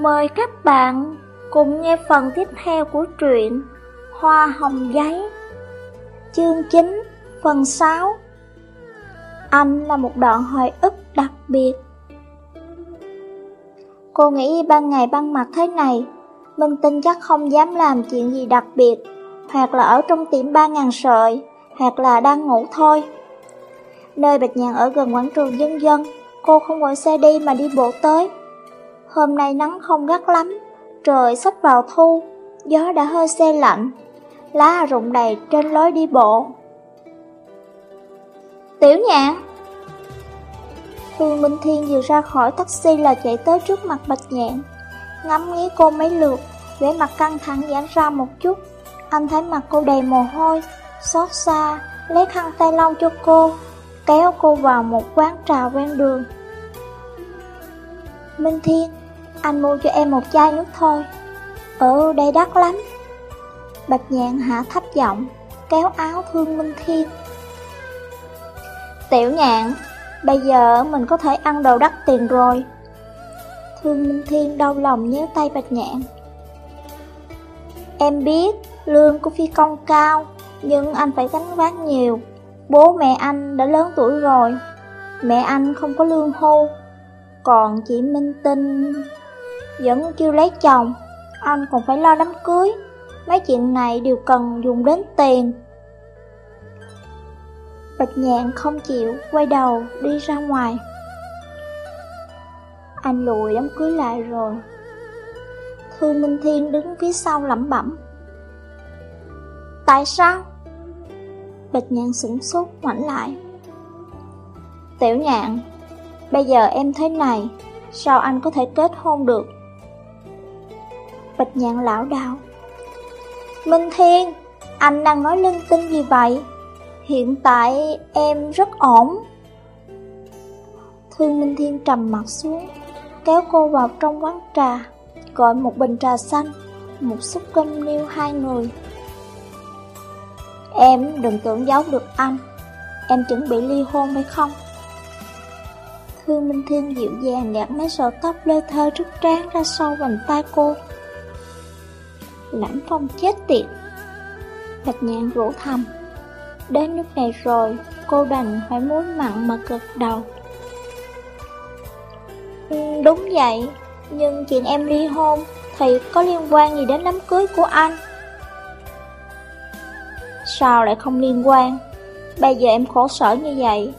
Mời các bạn cùng nghe phần tiếp theo của truyện Hoa Hồng Giấy, Chương 9 phần 6 Anh là một đoạn hồi ức đặc biệt. Cô nghĩ ban ngày ban mặt thế này Minh Tinh chắc không dám làm chuyện gì đặc biệt, Hoặc là ở trong tiệm ba ngàn sợi, Hoặc là đang ngủ thôi. Nơi Bạch Nhàn ở gần quảng trường dân dân, Cô không gọi xe đi mà đi bộ tới. Hôm nay nắng không gắt lắm, trời sắp vào thu, gió đã hơi xe lạnh, lá rụng đầy trên lối đi bộ. Tiểu nhạn Phương Minh Thiên vừa ra khỏi taxi là chạy tới trước mặt Bạch Nhạn, ngắm nghía cô mấy lượt, vẻ mặt căng thẳng giãn ra một chút. Anh thấy mặt cô đầy mồ hôi, xót xa, lấy khăn tay lau cho cô, kéo cô vào một quán trà ven đường. Minh Thiên, anh mua cho em một chai nước thôi. Ừ, đây đắt lắm. Bạch nhạn hạ thấp giọng, kéo áo Thương Minh Thiên. Tiểu nhạn, bây giờ mình có thể ăn đồ đắt tiền rồi. Thương Minh Thiên đau lòng nhớ tay Bạch nhạn. Em biết, lương của phi công cao, nhưng anh phải gánh vác nhiều. Bố mẹ anh đã lớn tuổi rồi, mẹ anh không có lương hưu, còn chị Minh Tinh vẫn chưa lấy chồng, anh còn phải lo đám cưới. Mấy chuyện này đều cần dùng đến tiền. Bạch nhạn không chịu, quay đầu đi ra ngoài. Anh lùi đám cưới lại rồi. Thư Minh Thiên đứng phía sau lẩm bẩm. Tại sao? Bạch nhạn sửng sốt ngoảnh lại. Tiểu nhạn, bây giờ em thế này, sao anh có thể kết hôn được? Bạch nhạn lão đạo Minh Thiên, anh đang nói linh tinh gì vậy? Hiện tại em rất ổn Thương Minh Thiên trầm mặt xuống Kéo cô vào trong quán trà Gọi một bình trà xanh Một xúc cơm niêu hai người Em đừng tưởng giấu được anh Em chuẩn bị ly hôn hay không? Thương Minh Thiên dịu dàng gạt mấy sợi tóc lê thơ trước trán ra sau vành tay cô Lãnh phong chết tiệt. Bạch nhạn rủ thầm. Đến nước này rồi Cô đành phải muốn mặn mà cực đầu. Ừ, Đúng vậy Nhưng chuyện em ly hôn Thì có liên quan gì đến đám cưới của anh? Sao lại không liên quan? Bây giờ em khổ sở như vậy.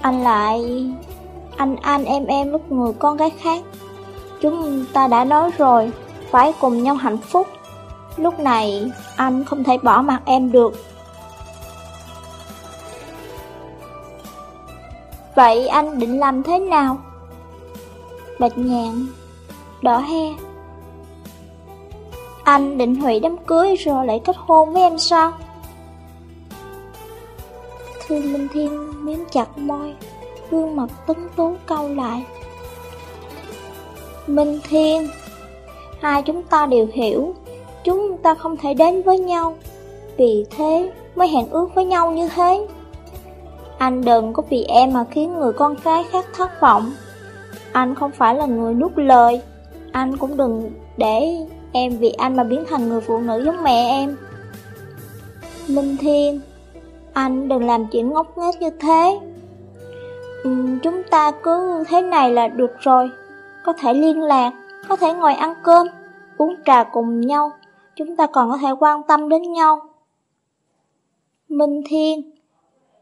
Anh lại Anh anh em em lúc người con gái khác. Chúng ta đã nói rồi Phải cùng nhau hạnh phúc. Lúc này, anh không thể bỏ mặt em được. Vậy anh định làm thế nào? Bạch nhàn đỏ he. Anh định hủy đám cưới rồi lại kết hôn với em sao? Thương Minh Thiên miếm chặt môi, gương mặt tấn tú câu lại. Minh Thiên, hai chúng ta đều hiểu Chúng ta không thể đến với nhau. Vì thế mới hẹn ước với nhau như thế. Anh đừng có vì em mà khiến người con gái khác thất vọng. Anh không phải là người nuốt lời. Anh cũng đừng để em vì anh mà biến thành người phụ nữ giống mẹ em. Minh Thiên Anh đừng làm chuyện ngốc nghếch như thế. Ừ, Chúng ta cứ thế này là được rồi. Có thể liên lạc Có thể ngồi ăn cơm Uống trà cùng nhau chúng ta còn có thể quan tâm đến nhau. Minh Thiên,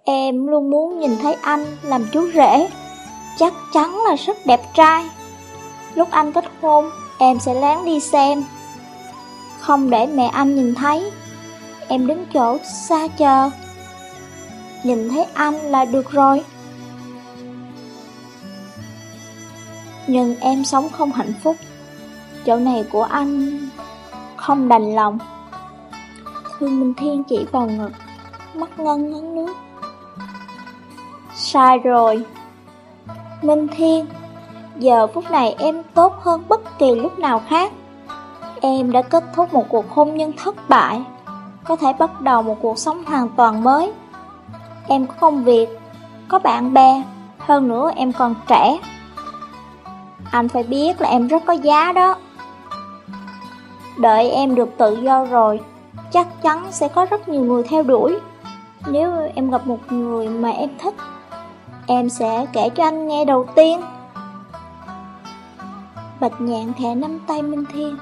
em luôn muốn nhìn thấy anh làm chú rể, chắc chắn là rất đẹp trai. Lúc anh kết hôn, em sẽ lén đi xem. Không để mẹ anh nhìn thấy, em đứng chỗ xa chờ. Nhìn thấy anh là được rồi. Nhưng em sống không hạnh phúc Chỗ này của anh không đành lòng. Thương Minh Thiên chỉ vào ngực, mắt ngân ngấn nước. Sai rồi. Minh Thiên, giờ phút này em tốt hơn bất kỳ lúc nào khác. Em đã kết thúc một cuộc hôn nhân thất bại, có thể bắt đầu một cuộc sống hoàn toàn mới. Em có công việc, có bạn bè, hơn nữa em còn trẻ. Anh phải biết là em rất có giá đó. Đợi em được tự do rồi, chắc chắn sẽ có rất nhiều người theo đuổi. Nếu em gặp một người mà em thích, em sẽ kể cho anh nghe đầu tiên. Bạch nhạn khẽ nắm tay Minh Thiên.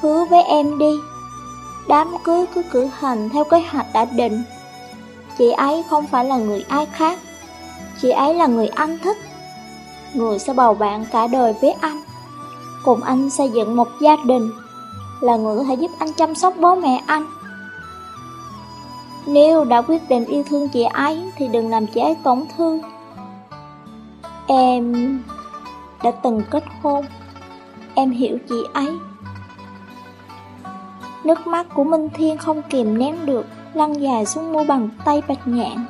Hứa với em đi, đám cưới cứ cử hành theo kế hoạch đã định. Chị ấy không phải là người ai khác, chị ấy là người anh thích. Người sẽ bầu bạn cả đời với anh, cùng anh xây dựng một gia đình, là người có thể giúp anh chăm sóc bố mẹ anh. Nếu đã quyết định yêu thương chị ấy thì đừng làm chị ấy tổn thương. Em đã từng kết hôn, em hiểu chị ấy. Nước mắt của Minh Thiên không kìm nén được, lăn dài xuống mu bằng tay bạch nhạn.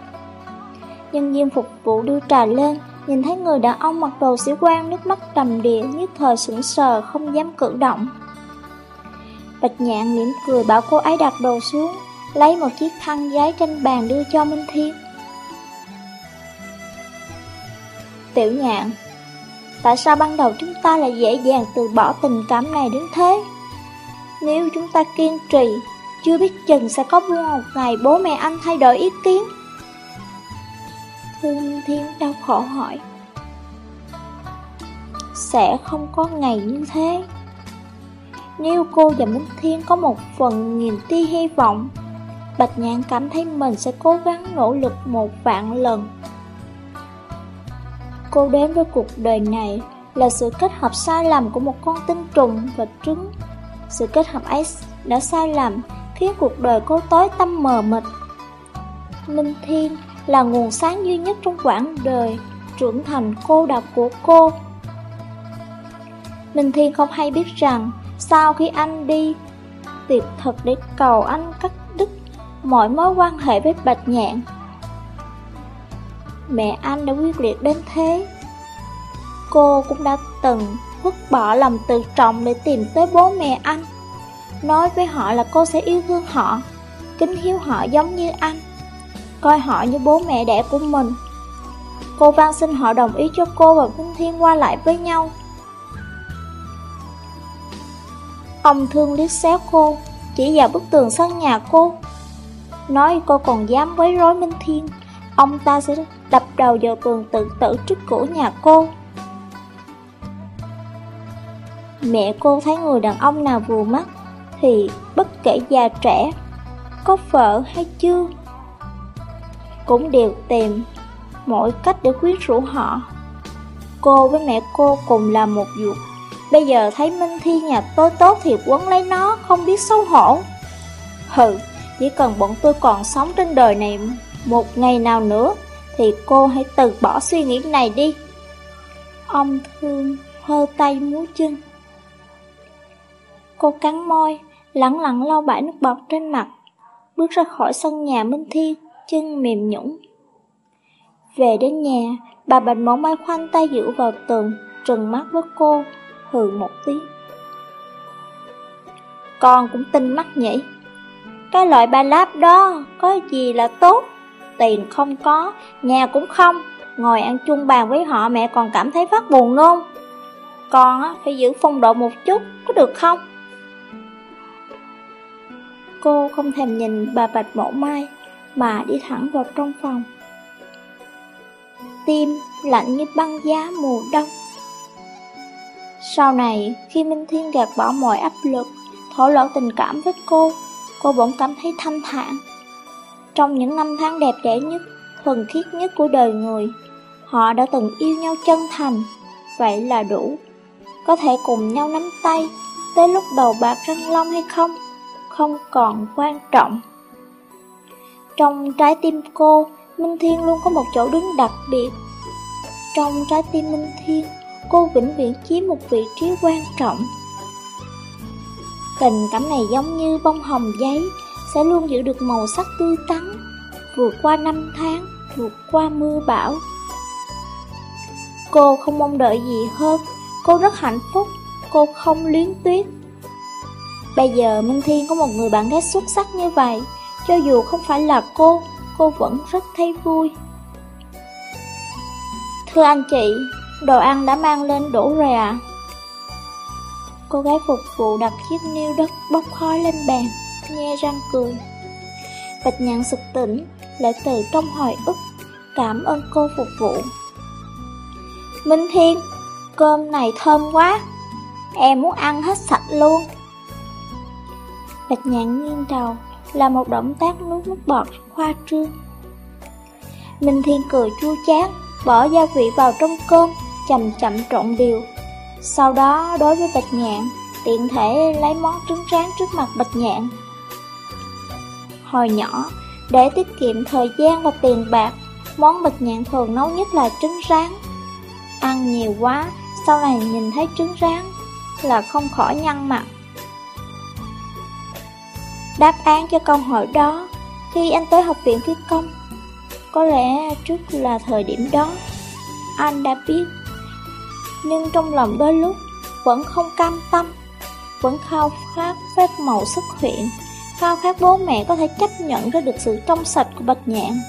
Nhân viên phục vụ đưa trà lên, nhìn thấy người đàn ông mặc đồ sĩ quan nước mắt trầm đìa nhất thời sững sờ không dám cử động. Bạch nhạn mỉm cười bảo cô ấy đặt đồ xuống, lấy một chiếc khăn giấy trên bàn đưa cho Minh Thiên. Tiểu nhạn, tại sao ban đầu chúng ta lại dễ dàng từ bỏ tình cảm này đến thế? Nếu chúng ta kiên trì, chưa biết chừng sẽ có một ngày bố mẹ anh thay đổi ý kiến. Thương Thiên đau khổ hỏi. Sẽ không có ngày như thế. Nếu cô và Minh Thiên có một phần nghìn tia hy vọng, Bạch Nhạn cảm thấy mình sẽ cố gắng nỗ lực một vạn lần. Cô đến với cuộc đời này là sự kết hợp sai lầm của một con tinh trùng và trứng. Sự kết hợp ấy đã sai lầm khiến cuộc đời cô tối tăm mờ mịt. Minh Thiên là nguồn sáng duy nhất trong quãng đời trưởng thành cô độc của cô. Minh Thiên không hay biết rằng sau khi anh đi tiệc thật để cầu anh cắt đứt mọi mối quan hệ với Bạch Nhạn. Mẹ anh đã quyết liệt đến thế. Cô cũng đã từng vứt bỏ lòng tự trọng để tìm tới bố mẹ anh. Nói với họ là cô sẽ yêu thương họ, kính hiếu họ giống như anh, coi họ như bố mẹ đẻ của mình. Cô van xin họ đồng ý cho cô và Vinh Thiên qua lại với nhau. Ông thương liếc xéo cô, chỉ vào bức tường sân nhà cô. Nói cô còn dám quấy rối Minh Thiên, ông ta sẽ đập đầu vào tường tự tử trước cửa nhà cô. Mẹ cô thấy người đàn ông nào vừa mắt Thì bất kể già trẻ Có vợ hay chưa cũng đều tìm Mọi cách để quyến rũ họ. Cô với mẹ cô cùng làm một việc Bây giờ thấy Minh Thi nhà tôi tốt thì quấn lấy nó Không biết xấu hổ. Hừ Chỉ cần bọn tôi còn sống trên đời này Một ngày nào nữa Thì cô hãy từ bỏ suy nghĩ này đi. Ông thương hơ tay múa chân. Cô cắn môi, lẳng lặng lau bãi nước bọt trên mặt, bước ra khỏi sân nhà Minh Thiên, chân mềm nhũng. Về đến nhà, bà Bạch Mộng Mai khoanh tay dựa vào tường, trừng mắt với cô, hừ một tiếng. Con cũng tinh mắt nhỉ? Cái loại ba láp đó có gì là tốt? Tiền không có, nhà cũng không, ngồi ăn chung bàn với họ mẹ còn cảm thấy phát buồn nôn. Con phải giữ phong độ một chút, có được không? Cô không thèm nhìn bà Bạch Mẫu Mai mà đi thẳng vào trong phòng. Tim lạnh như băng giá mùa đông. Sau này, khi Minh Thiên gạt bỏ mọi áp lực, Thổ lộ tình cảm với cô Cô bỗng cảm thấy thanh thản. Trong những năm tháng đẹp đẽ nhất, Thuần khiết nhất của đời người, Họ đã từng yêu nhau chân thành. Vậy là đủ. Có thể cùng nhau nắm tay, Tới lúc đầu bạc răng long hay không không còn quan trọng. Trong trái tim cô, Minh Thiên luôn có một chỗ đứng đặc biệt. Trong trái tim Minh Thiên, cô vĩnh viễn chiếm một vị trí quan trọng. Tình cảm này giống như bông hồng giấy, sẽ luôn giữ được màu sắc tươi tắn, vượt qua năm tháng, vượt qua mưa bão. Cô không mong đợi gì hơn, cô rất hạnh phúc, cô không luyến tuyết. Bây giờ Minh Thiên có một người bạn gái xuất sắc như vậy, cho dù không phải là cô, cô vẫn rất thấy vui. Thưa anh chị, đồ ăn đã mang lên đủ rồi à? Cô gái phục vụ đặt chiếc niêu đất bốc khói lên bàn, nghe răng cười. Bạch nhạn sực tỉnh, lại từ trong hồi ức, cảm ơn cô phục vụ. Minh Thiên, cơm này thơm quá, em muốn ăn hết sạch luôn. Bạch nhạn nghiêng đầu, là một động tác nuốt nước bọt khoa trương. Minh Thiên cười chua chát, bỏ gia vị vào trong cơm, chậm chậm trộn đều. Sau đó đối với Bạch Nhạn, tiện thể lấy món trứng rán trước mặt Bạch Nhạn. Hồi nhỏ, để tiết kiệm thời gian và tiền bạc, món Bạch Nhạn thường nấu nhất là trứng rán. Ăn nhiều quá, sau này nhìn thấy trứng rán là không khỏi nhăn mặt. Đáp án cho câu hỏi đó, khi anh tới học viện phi công, có lẽ trước là thời điểm đó, anh đã biết. Nhưng trong lòng đôi lúc, vẫn không cam tâm, vẫn khao khát phép màu xuất hiện, khao khát bố mẹ có thể chấp nhận ra được sự trong sạch của Bạch Nhạn.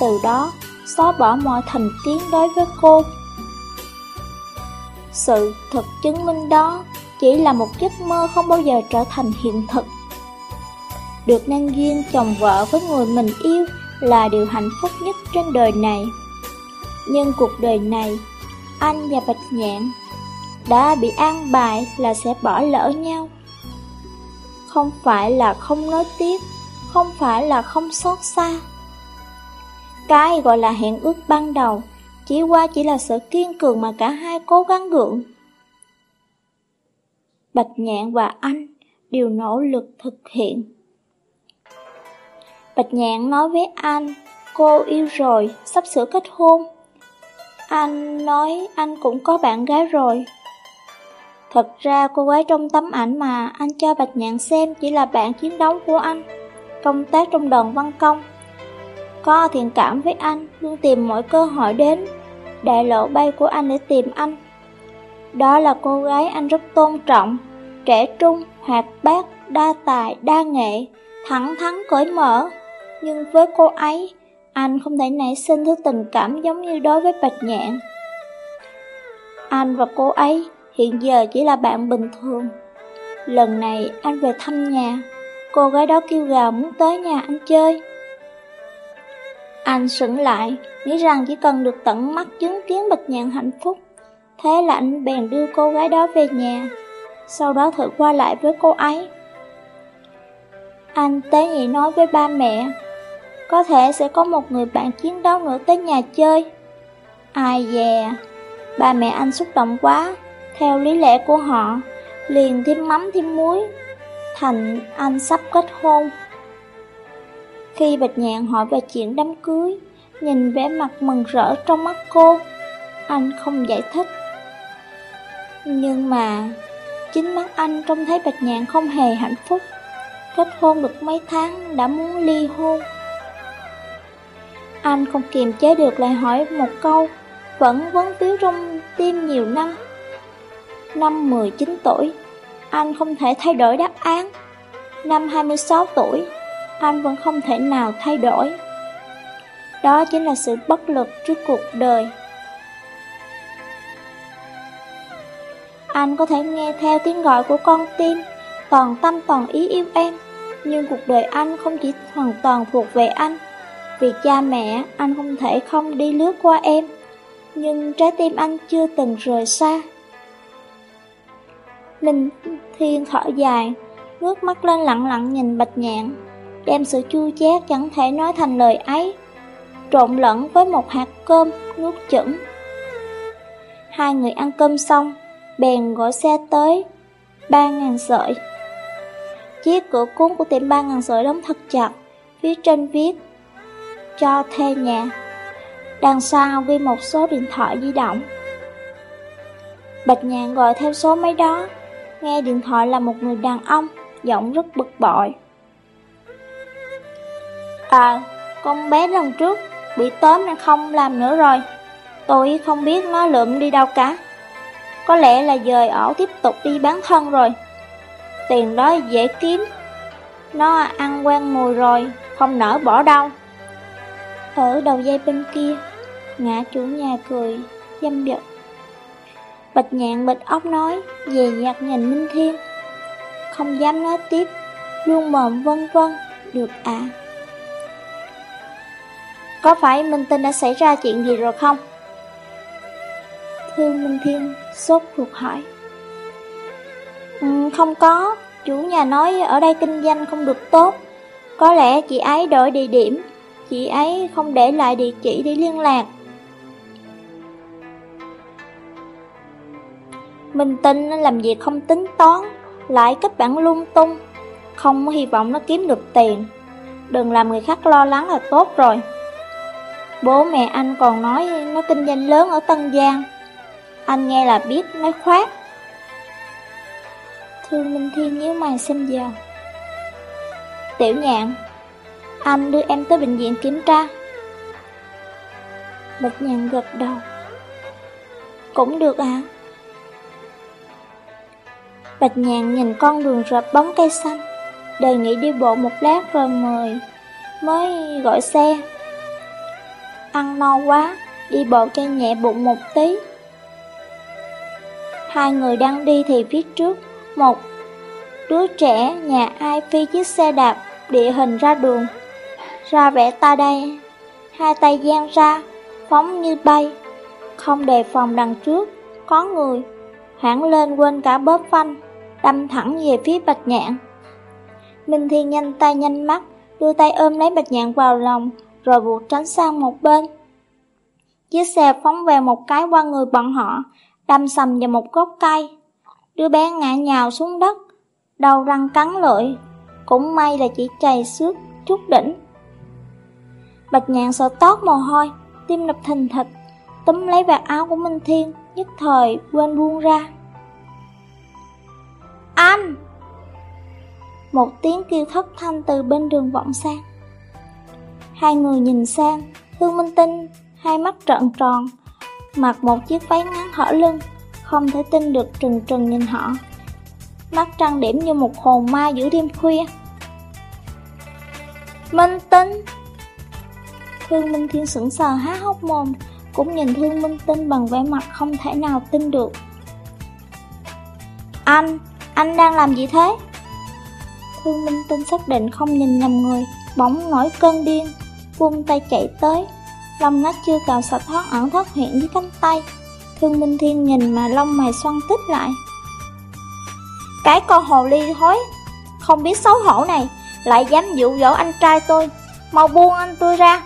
Từ đó, xóa bỏ mọi thành kiến đối với cô. Sự thật chứng minh đó chỉ là một giấc mơ không bao giờ trở thành hiện thực. Được năng duyên chồng vợ với người mình yêu là điều hạnh phúc nhất trên đời này. Nhưng cuộc đời này, anh và Bạch Nhạn đã bị an bài là sẽ bỏ lỡ nhau. Không phải là không nói tiếp, không phải là không xót xa. Cái gọi là hẹn ước ban đầu, chỉ qua chỉ là sự kiên cường mà cả hai cố gắng gượng. Bạch Nhạn và anh đều nỗ lực thực hiện. Bạch Nhạn nói với anh, cô yêu rồi, sắp sửa kết hôn. Anh nói anh cũng có bạn gái rồi. Thật ra cô gái trong tấm ảnh mà anh cho Bạch Nhạn xem chỉ là bạn chiến đấu của anh, công tác trong đoàn văn công. Có thiện cảm với anh, luôn tìm mọi cơ hội đến, đại lộ bay của anh để tìm anh. Đó là cô gái anh rất tôn trọng, trẻ trung, hoạt bát, đa tài, đa nghệ, thẳng thắn cởi mở. Nhưng với cô ấy, anh không thể nảy sinh thứ tình cảm giống như đối với Bạch Nhạn. Anh và cô ấy hiện giờ chỉ là bạn bình thường. Lần này anh về thăm nhà, cô gái đó kêu gào muốn tới nhà anh chơi. Anh sững lại, nghĩ rằng chỉ cần được tận mắt chứng kiến Bạch Nhạn hạnh phúc. Thế là anh bèn đưa cô gái đó về nhà, sau đó thử qua lại với cô ấy. Anh tế nhị nói với ba mẹ có thể sẽ có một người bạn chiến đấu nữa tới nhà chơi. Ai dè, ba mẹ anh xúc động quá, theo lý lẽ của họ, liền thêm mắm thêm muối, thành anh sắp kết hôn. Khi Bạch Nhạn hỏi về chuyện đám cưới, nhìn vẻ mặt mừng rỡ trong mắt cô, anh không giải thích. Nhưng mà, chính mắt anh trông thấy Bạch Nhạn không hề hạnh phúc, kết hôn được mấy tháng đã muốn ly hôn. Anh không kiềm chế được lại hỏi một câu, vẫn vấn víu trong tim nhiều năm. Năm 19 tuổi, anh không thể thay đổi đáp án. Năm 26 tuổi, anh vẫn không thể nào thay đổi. Đó chính là sự bất lực trước cuộc đời. Anh có thể nghe theo tiếng gọi của con tim, toàn tâm toàn ý yêu em, nhưng cuộc đời anh không chỉ hoàn toàn thuộc về anh. Vì cha mẹ, anh không thể không đi lướt qua em, nhưng trái tim anh chưa từng rời xa. Linh Thiên thở dài, ngước mắt lên lặng lặng nhìn Bạch Nhạn, đem sự chua chát chẳng thể nói thành lời ấy, trộn lẫn với một hạt cơm nuốt chửng. Hai người ăn cơm xong, bèn gọi xe tới ba ngàn sợi. Chiếc cửa cuốn của tiệm ba ngàn sợi đóng thật chặt, phía trên viết cho thuê nhà. Đằng sau ghi một số điện thoại di động. Bạch nhàn gọi theo số máy đó, nghe điện thoại là một người đàn ông, giọng rất bực bội. À, con bé lần trước bị tóm nên không làm nữa rồi. Tôi không biết nó lượm đi đâu cả. Có lẽ là dời ổ tiếp tục đi bán thân rồi. Tiền đó dễ kiếm. Nó ăn quen mùi rồi, không nỡ bỏ đâu. Ở đầu dây bên kia, ngã chủ nhà cười, dâm dật. Bạch nhạn bịch óc nói, dè dặt nhìn Minh Thiên. Không dám nói tiếp, luôn mồm vân vân, được à. Có phải Minh Tinh đã xảy ra chuyện gì rồi không? Thương Minh Thiên sốt ruột hỏi. Ừ, không có, chủ nhà nói ở đây kinh doanh không được tốt. Có lẽ chị ấy đổi địa điểm, chị ấy không để lại địa chỉ để liên lạc. Minh Tinh làm việc không tính toán, lại kết bản lung tung, không hy vọng nó kiếm được tiền. Đừng làm người khác lo lắng là tốt rồi. Bố mẹ anh còn nói nó kinh doanh lớn ở Tân Giang. Anh nghe là biết nói khoát. Thương Minh Thiên nhíu mày xem giờ. Tiểu nhạn, anh đưa em tới bệnh viện kiểm tra. Bạch nhàn gật đầu. Cũng được ạ. Bạch nhàn nhìn con đường rợp bóng cây xanh, đề nghị đi bộ một lát rồi mời, mới gọi xe. Ăn no quá, đi bộ cho nhẹ bụng một tí. Hai người đang đi thì phía trước, một đứa trẻ nhà ai phi chiếc xe đạp địa hình ra đường, ra vẽ ta đây, hai tay giang ra, phóng như bay, không đề phòng đằng trước, có người, hoảng lên quên cả bóp phanh, đâm thẳng về phía bạch nhạn. Minh Thiên nhanh tay nhanh mắt, đưa tay ôm lấy bạch nhạn vào lòng, rồi buộc tránh sang một bên. Chiếc xe phóng về một cái qua người bọn họ, đâm sầm vào một gốc cây. Đứa bé ngã nhào xuống đất, đầu răng cắn lưỡi. Cũng may là chỉ chày xước chút đỉnh. Bạch nhạn sợ tót mồ hôi, tim đập thình thịch, túm lấy vạt áo của Minh Thiên, nhất thời quên buông ra. Anh! Một tiếng kêu thất thanh từ bên đường vọng sang. Hai người nhìn sang, Hương Minh Tinh, hai mắt trợn tròn, mặc một chiếc váy ngắn hở lưng, không thể tin được trừng trừng nhìn họ. Mắt trăng điểm như một hồn ma giữa đêm khuya. Minh Tinh! Thương Minh Thiên sững sờ há hốc mồm, cũng nhìn Thương Minh Tinh bằng vẻ mặt không thể nào tin được. Anh, anh đang làm gì thế? Thương Minh Tinh xác định không nhìn nhầm người, bỗng nổi cơn điên, vung tay chạy tới. Lông nách chưa cào sạch thoát ẩn thoát hiện dưới cánh tay. Thương Minh Thiên nhìn mà lông mày xoăn tích lại. Cái con hồ ly thối, không biết xấu hổ này, lại dám dụ dỗ anh trai tôi, mau buông anh tôi ra.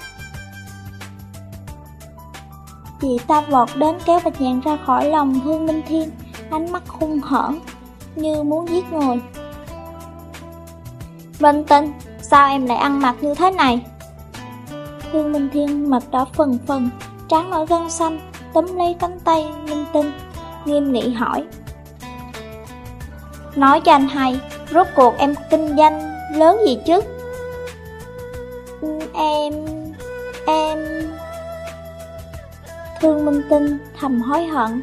Chị ta vọt đến kéo Bạch Nhạn ra khỏi lòng Thương Minh Thiên, ánh mắt hung hởn, như muốn giết người. Minh Tinh, sao em lại ăn mặc như thế này? Thương Minh Thiên mặt đỏ phần phần, trán nổi gân xanh, tấm lấy cánh tay Minh Tinh, nghiêm nghị hỏi. Nói cho anh hay, rốt cuộc em kinh doanh lớn gì chứ? Em... em... Thương Minh Tinh thầm hối hận,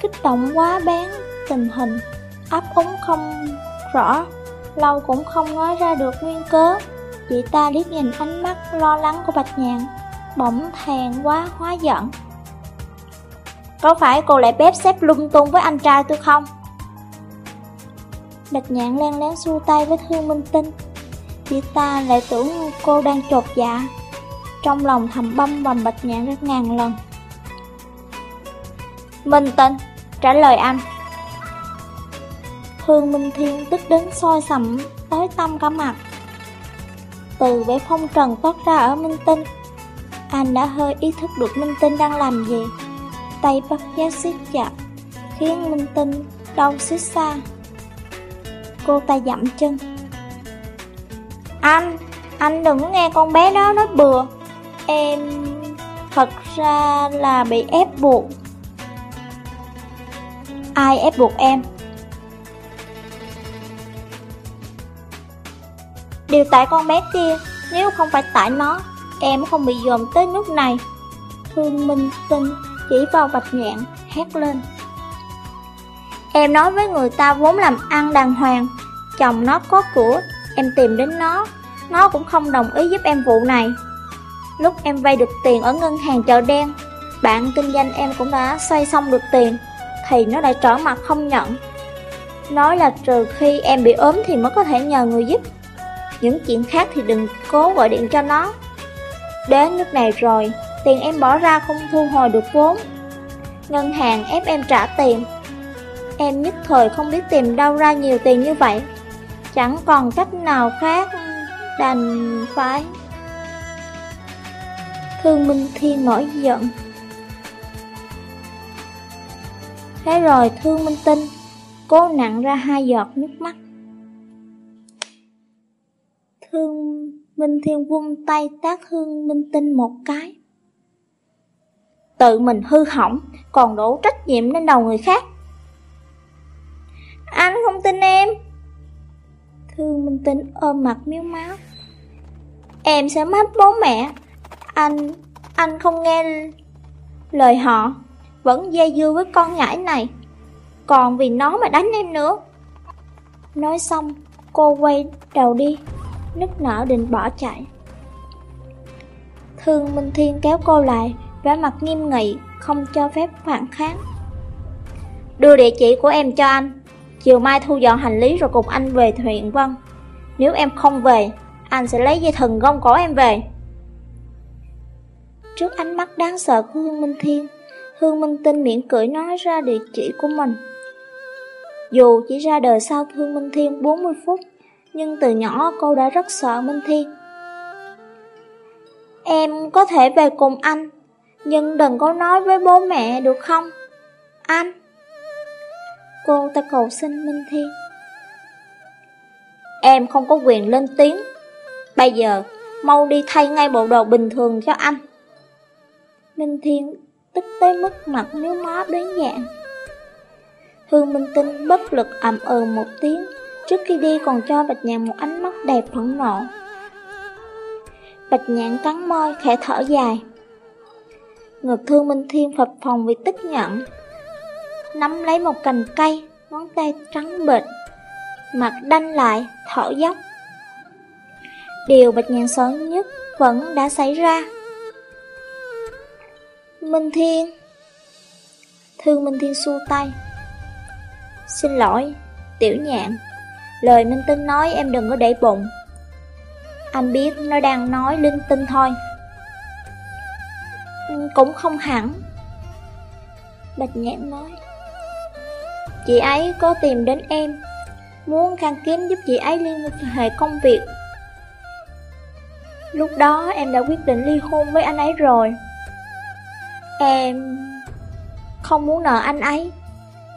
kích động quá bán tình hình, áp úng không rõ, lâu cũng không nói ra được nguyên cớ. Chị ta liếc nhìn ánh mắt lo lắng của Bạch Nhạn, bỗng thèn quá hóa giận. Có phải cô lại bếp xếp lung tung với anh trai tôi không? Bạch Nhạn len lén xua tay với Thương Minh Tinh. Chị ta lại tưởng cô đang trột dạ. Trong lòng thầm băm bầm Bạch Nhạn rất ngàn lần. Minh Tinh, trả lời anh. Hương Minh Thiên tức đến soi sầm, tối tâm cả mặt. Từ vẻ phong trần toát ra ở Minh Tinh, anh đã hơi ý thức được Minh Tinh đang làm gì. Tay bắt giá siết chặt, khiến Minh Tinh đau xích xa. Cô ta dặm chân. Anh, anh đừng nghe con bé đó nói bừa. Em thật ra là bị ép buộc. Ai ép buộc em? Điều tại con bé kia, nếu không phải tại nó, em không bị dồn tới nước này. Thương Minh Tinh chỉ vào vạch nhạn, hét lên. Em nói với người ta vốn làm ăn đàng hoàng, chồng nó có của, em tìm đến nó, nó cũng không đồng ý giúp em vụ này. Lúc em vay được tiền ở ngân hàng chợ đen, bạn kinh doanh em cũng đã xoay xong được tiền, thì nó lại trở mặt không nhận. Nói là trừ khi em bị ốm thì mới có thể nhờ người giúp. Những chuyện khác thì đừng cố gọi điện cho nó. Đến nước này rồi, tiền em bỏ ra không thu hồi được vốn. Ngân hàng ép em trả tiền. Em nhất thời không biết tìm đâu ra nhiều tiền như vậy. Chẳng còn cách nào khác, đành phải... Thương Minh Thiên nổi giận. Thế rồi Thương Minh Tinh cố nặng ra hai giọt nước mắt. Thương Minh Thiên vung tay tác Thương Minh Tinh một cái. Tự mình hư hỏng, còn đổ trách nhiệm lên đầu người khác. Anh không tin em. Thương Minh Tinh ôm mặt miếu máu. Em sẽ mất bố mẹ. Anh, anh không nghe lời họ, vẫn dây dưa với con nhãi này. Còn vì nó mà đánh em nữa. Nói xong, cô quay đầu đi, nức nở định bỏ chạy. Thương Minh Thiên kéo cô lại, vẻ mặt nghiêm nghị, không cho phép phản kháng. Đưa địa chỉ của em cho anh, chiều mai thu dọn hành lý rồi cùng anh về huyện Vân. Nếu em không về, anh sẽ lấy dây thần gông cổ em về. Trước ánh mắt đáng sợ của Hương Minh Thiên, Hương Minh Tinh miệng cười nói ra địa chỉ của mình. Dù chỉ ra đời sau Hương Minh Thiên 40 phút, nhưng từ nhỏ cô đã rất sợ Minh Thiên. Em có thể về cùng anh, nhưng đừng có nói với bố mẹ được không? Anh! Cô ta cầu xin Minh Thiên. Em không có quyền lên tiếng. Bây giờ, mau đi thay ngay bộ đồ bình thường cho anh. Minh Thiên tức tới mức mặt nếu má đến dạng. Hương Minh Tinh bất lực ậm ừ một tiếng, trước khi đi còn cho Bạch Nhạn một ánh mắt đẹp phẫn nộ. Bạch Nhạn cắn môi, khẽ thở dài. Ngực Thương Minh Thiên phập phòng vì tức giận. Nắm lấy một cành cây, ngón tay trắng bệch, mặt đanh lại, thở dốc. Điều Bạch Nhạn sợ nhất vẫn đã xảy ra. Minh Thiên. Thương Minh Thiên xua tay. Xin lỗi, tiểu nhạn. Lời Minh Tinh nói em đừng có để bụng. Anh biết nó đang nói linh tinh thôi. Ừ, cũng không hẳn. Bạch nhạn nói. Chị ấy có tìm đến em. Muốn khăn kiếm giúp chị ấy liên hệ công việc. Lúc đó em đã quyết định ly hôn với anh ấy rồi. Em không muốn nợ anh ấy,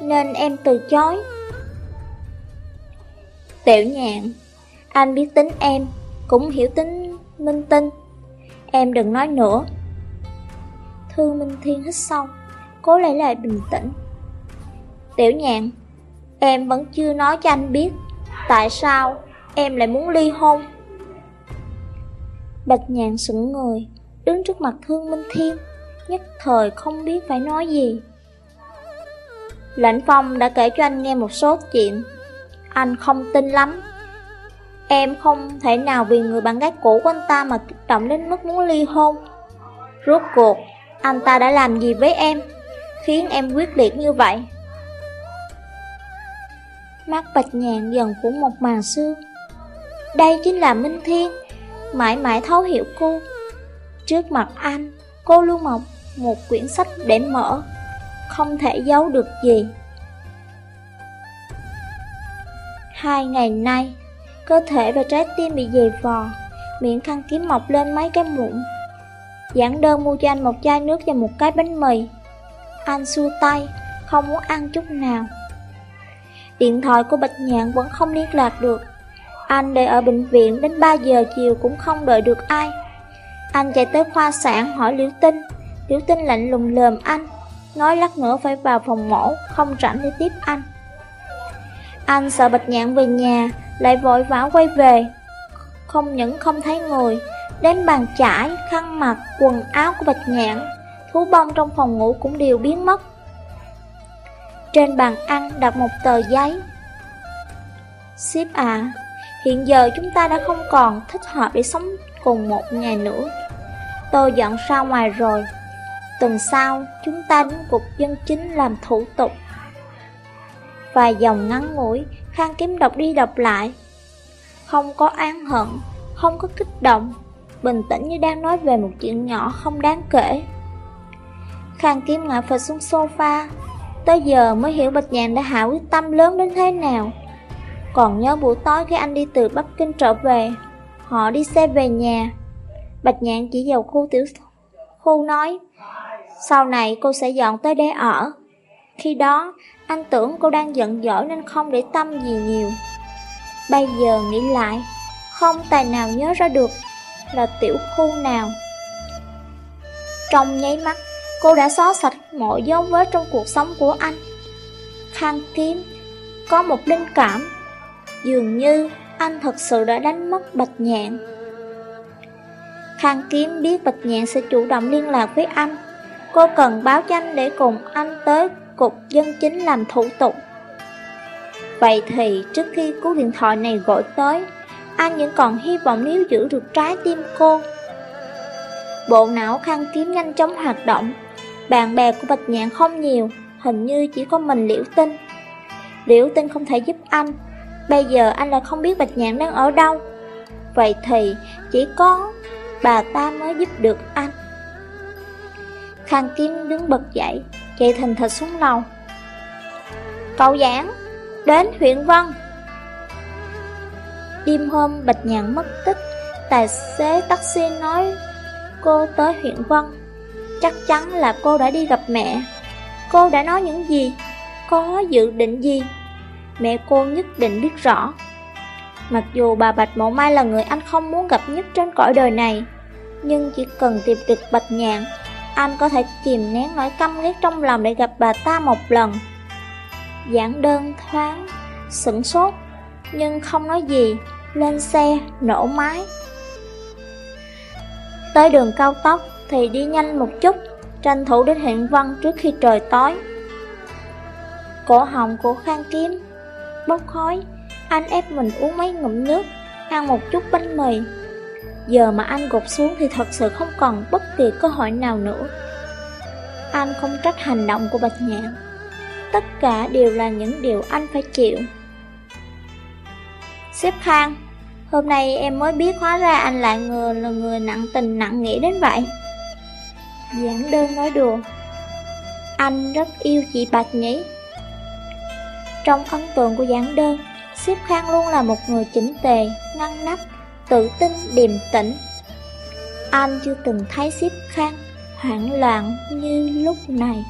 Nên em từ chối. Tiểu nhạn, Anh biết tính em, Cũng hiểu tính Minh Tinh. Em đừng nói nữa. Thư Minh Thiên hít sâu, Cố lấy lại bình tĩnh. Tiểu nhạn, Em vẫn chưa nói cho anh biết Tại sao em lại muốn ly hôn. Bạch nhạn sững người, Đứng trước mặt Thương Minh Thiên nhất thời không biết phải nói gì. Lãnh Phong đã kể cho anh nghe một số chuyện, anh không tin lắm. Em không thể nào vì người bạn gái cũ của anh ta mà kích động đến mức muốn ly hôn. Rốt cuộc, anh ta đã làm gì với em, khiến em quyết liệt như vậy? Mắt bạch nhàn dần phủ một màn sương. Đây chính là Minh Thiên, mãi mãi thấu hiểu cô. Trước mặt anh, cô luôn mộng một quyển sách để mở, không thể giấu được gì. Hai ngày nay, cơ thể và trái tim bị dày vò, miệng khăn kiếm mọc lên mấy cái mụn. Giảng đơn mua cho anh một chai nước và một cái bánh mì. Anh xua tay, không muốn ăn chút nào. Điện thoại của Bạch Nhạn vẫn không liên lạc được. Anh đợi ở bệnh viện đến 3 giờ chiều cũng không đợi được ai. Anh chạy tới khoa sản hỏi Liễu Tinh Tiểu tinh lạnh lùng lườm anh Nói lát nữa phải vào phòng mổ Không rảnh để tiếp anh. Anh sợ bạch nhạn về nhà Lại vội vã quay về. Không những không thấy người Đến bàn chải, khăn mặt, quần áo của bạch nhạn Thú bông trong phòng ngủ cũng đều biến mất. Trên bàn ăn đặt một tờ giấy. Ship à Hiện giờ chúng ta đã không còn thích hợp để sống cùng một ngày nữa. Tôi dọn ra ngoài rồi. Tuần sau, chúng ta đến cục dân chính làm thủ tục Vài dòng ngắn ngủi, Khang Kiếm đọc đi đọc lại. Không có án hận, không có kích động, bình tĩnh như đang nói về một chuyện nhỏ không đáng kể. Khang Kiếm ngã phật xuống sofa, tới giờ mới hiểu Bạch Nhàn đã hạ quyết tâm lớn đến thế nào. Còn nhớ buổi tối khi anh đi từ Bắc Kinh trở về, họ đi xe về nhà. Bạch Nhạn chỉ vào khu tiểu khu nói, sau này cô sẽ dọn tới đây ở. Khi đó, anh tưởng cô đang giận dỗi nên không để tâm gì nhiều. Bây giờ nghĩ lại, không tài nào nhớ ra được là tiểu khu nào. Trong nháy mắt, cô đã xóa sạch mọi dấu vết trong cuộc sống của anh. Khang Kiếm có một linh cảm, dường như anh thật sự đã đánh mất Bạch Nhạn. Khang Kiếm biết Bạch Nhạn sẽ chủ động liên lạc với anh. Cô cần báo danh để cùng anh tới cục dân chính làm thủ tục. Vậy thì trước khi cú điện thoại này gọi tới, anh vẫn còn hy vọng níu giữ được trái tim cô. Bộ não khăn kiếm nhanh chóng hoạt động, bạn bè của Bạch Nhạn không nhiều, hình như chỉ có mình Liễu Tinh. Liễu Tinh không thể giúp anh, bây giờ anh lại không biết Bạch Nhạn đang ở đâu. Vậy thì chỉ có bà ta mới giúp được anh. Khang kim đứng bật dậy, chạy thình thịch xuống lầu. Cậu giảng, đến huyện Vân. Đêm hôm Bạch Nhạn mất tích, tài xế taxi nói cô tới huyện Vân. Chắc chắn là cô đã đi gặp mẹ. Cô đã nói những gì? Có dự định gì? Mẹ cô nhất định biết rõ. Mặc dù bà Bạch Mộ Mai là người anh không muốn gặp nhất trên cõi đời này, nhưng chỉ cần tìm được Bạch Nhạn, anh có thể kìm nén nỗi căm ghét trong lòng để gặp bà ta một lần. Giảng đơn thoáng, sửng sốt, nhưng không nói gì, lên xe, nổ máy. Tới đường cao tốc thì đi nhanh một chút, tranh thủ đến huyện Văn trước khi trời tối. Cổ họng của Khang Kiếm bốc khói, anh ép mình uống mấy ngụm nước, ăn một chút bánh mì. Giờ mà anh gục xuống thì thật sự không còn bất kỳ cơ hội nào nữa. Anh không trách hành động của Bạch Nhạn. Tất cả đều là những điều anh phải chịu. Xếp Khang, hôm nay em mới biết hóa ra anh lại người là người nặng tình nặng nghĩa đến vậy. Giảng đơn nói đùa. Anh rất yêu chị Bạch nhỉ? Trong ấn tượng của giảng đơn, Xếp Khang luôn là một người chỉnh tề, ngăn nắp, tự tin, điềm tĩnh. Anh chưa từng thấy Xếp Khang hoảng loạn như lúc này.